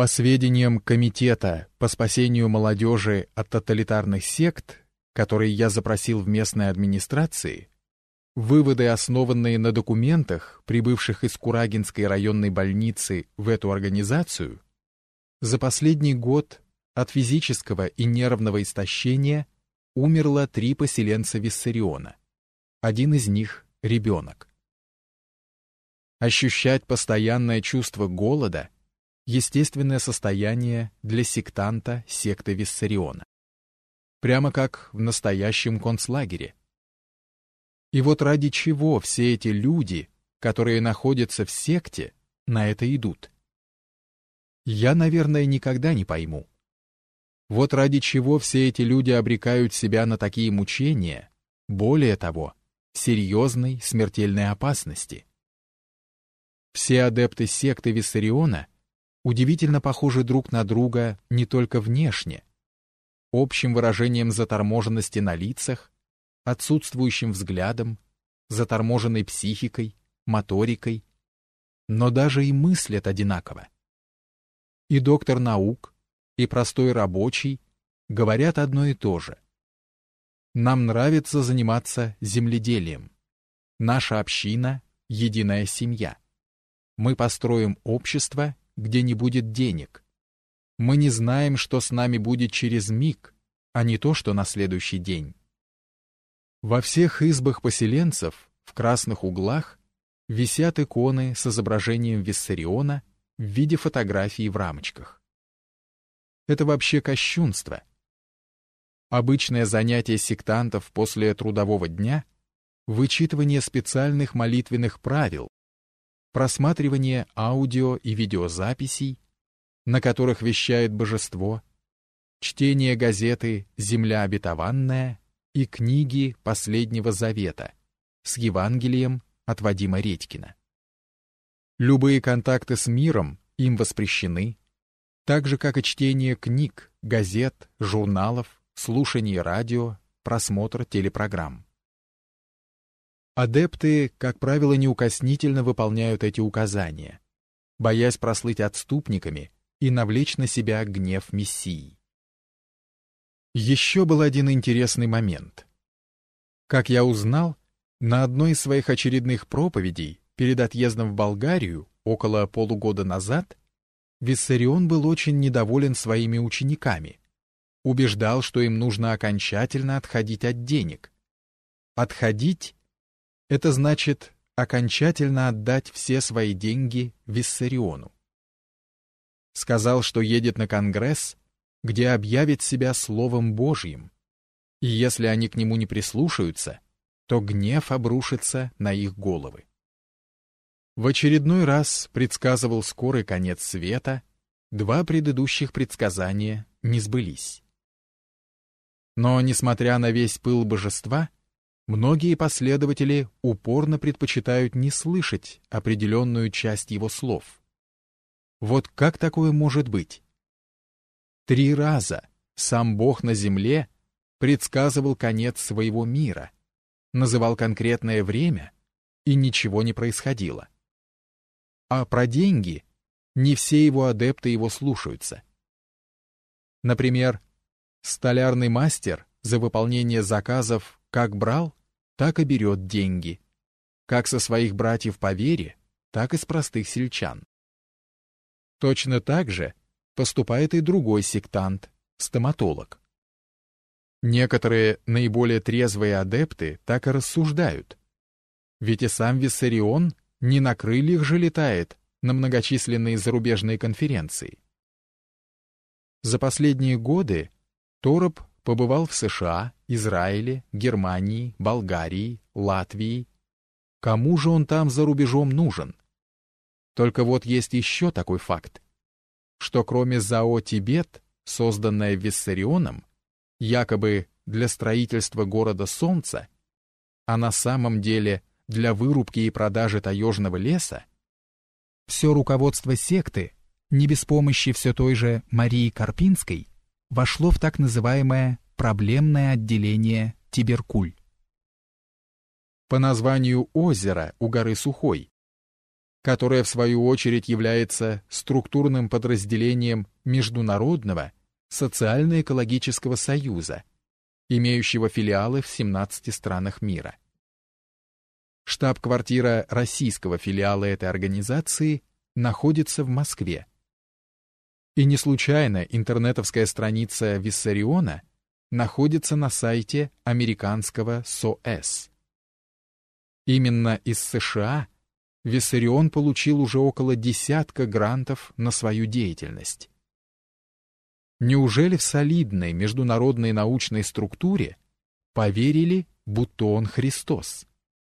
По сведениям Комитета по спасению молодежи от тоталитарных сект, который я запросил в местной администрации, выводы, основанные на документах, прибывших из Курагинской районной больницы в эту организацию, за последний год от физического и нервного истощения умерло три поселенца Виссариона. Один из них — ребенок. Ощущать постоянное чувство голода — естественное состояние для сектанта секты Виссариона. Прямо как в настоящем концлагере. И вот ради чего все эти люди, которые находятся в секте, на это идут? Я, наверное, никогда не пойму. Вот ради чего все эти люди обрекают себя на такие мучения, более того, серьезной смертельной опасности. Все адепты секты Виссариона удивительно похожи друг на друга не только внешне, общим выражением заторможенности на лицах, отсутствующим взглядом, заторможенной психикой, моторикой, но даже и мыслят одинаково. И доктор наук, и простой рабочий говорят одно и то же. Нам нравится заниматься земледелием. Наша община — единая семья. Мы построим общество, где не будет денег. Мы не знаем, что с нами будет через миг, а не то, что на следующий день. Во всех избах поселенцев, в красных углах, висят иконы с изображением Виссариона в виде фотографий в рамочках. Это вообще кощунство. Обычное занятие сектантов после трудового дня — вычитывание специальных молитвенных правил, просматривание аудио и видеозаписей, на которых вещает божество, чтение газеты «Земля обетованная» и книги Последнего Завета с Евангелием от Вадима Редькина. Любые контакты с миром им воспрещены, так же, как и чтение книг, газет, журналов, слушание радио, просмотр телепрограмм. Адепты, как правило, неукоснительно выполняют эти указания, боясь прослыть отступниками и навлечь на себя гнев Мессии. Еще был один интересный момент. Как я узнал, на одной из своих очередных проповедей перед отъездом в Болгарию около полугода назад Виссарион был очень недоволен своими учениками, убеждал, что им нужно окончательно отходить от денег. Отходить это значит окончательно отдать все свои деньги Виссариону. Сказал, что едет на Конгресс, где объявит себя Словом Божьим, и если они к нему не прислушаются, то гнев обрушится на их головы. В очередной раз предсказывал скорый конец света, два предыдущих предсказания не сбылись. Но, несмотря на весь пыл божества, Многие последователи упорно предпочитают не слышать определенную часть его слов. Вот как такое может быть? Три раза сам Бог на земле предсказывал конец своего мира, называл конкретное время, и ничего не происходило. А про деньги не все его адепты его слушаются. Например, столярный мастер за выполнение заказов как брал, так и берет деньги, как со своих братьев по вере, так и с простых сельчан. Точно так же поступает и другой сектант, стоматолог. Некоторые наиболее трезвые адепты так и рассуждают. Ведь и сам Виссарион не на крыльях же летает на многочисленные зарубежные конференции. За последние годы Тороп побывал в США, Израиле, Германии, Болгарии, Латвии. Кому же он там за рубежом нужен? Только вот есть еще такой факт, что кроме ЗАО «Тибет», созданное Виссарионом, якобы для строительства города Солнца, а на самом деле для вырубки и продажи таежного леса, все руководство секты, не без помощи все той же Марии Карпинской, вошло в так называемое проблемное отделение Тиберкуль. По названию озера у горы Сухой. которое в свою очередь является структурным подразделением Международного социально-экологического союза, имеющего филиалы в 17 странах мира. Штаб-квартира российского филиала этой организации находится в Москве. И не случайно интернетовская страница Виссариона находится на сайте американского СОС. Именно из США Виссарион получил уже около десятка грантов на свою деятельность. Неужели в солидной международной научной структуре поверили, будто он Христос?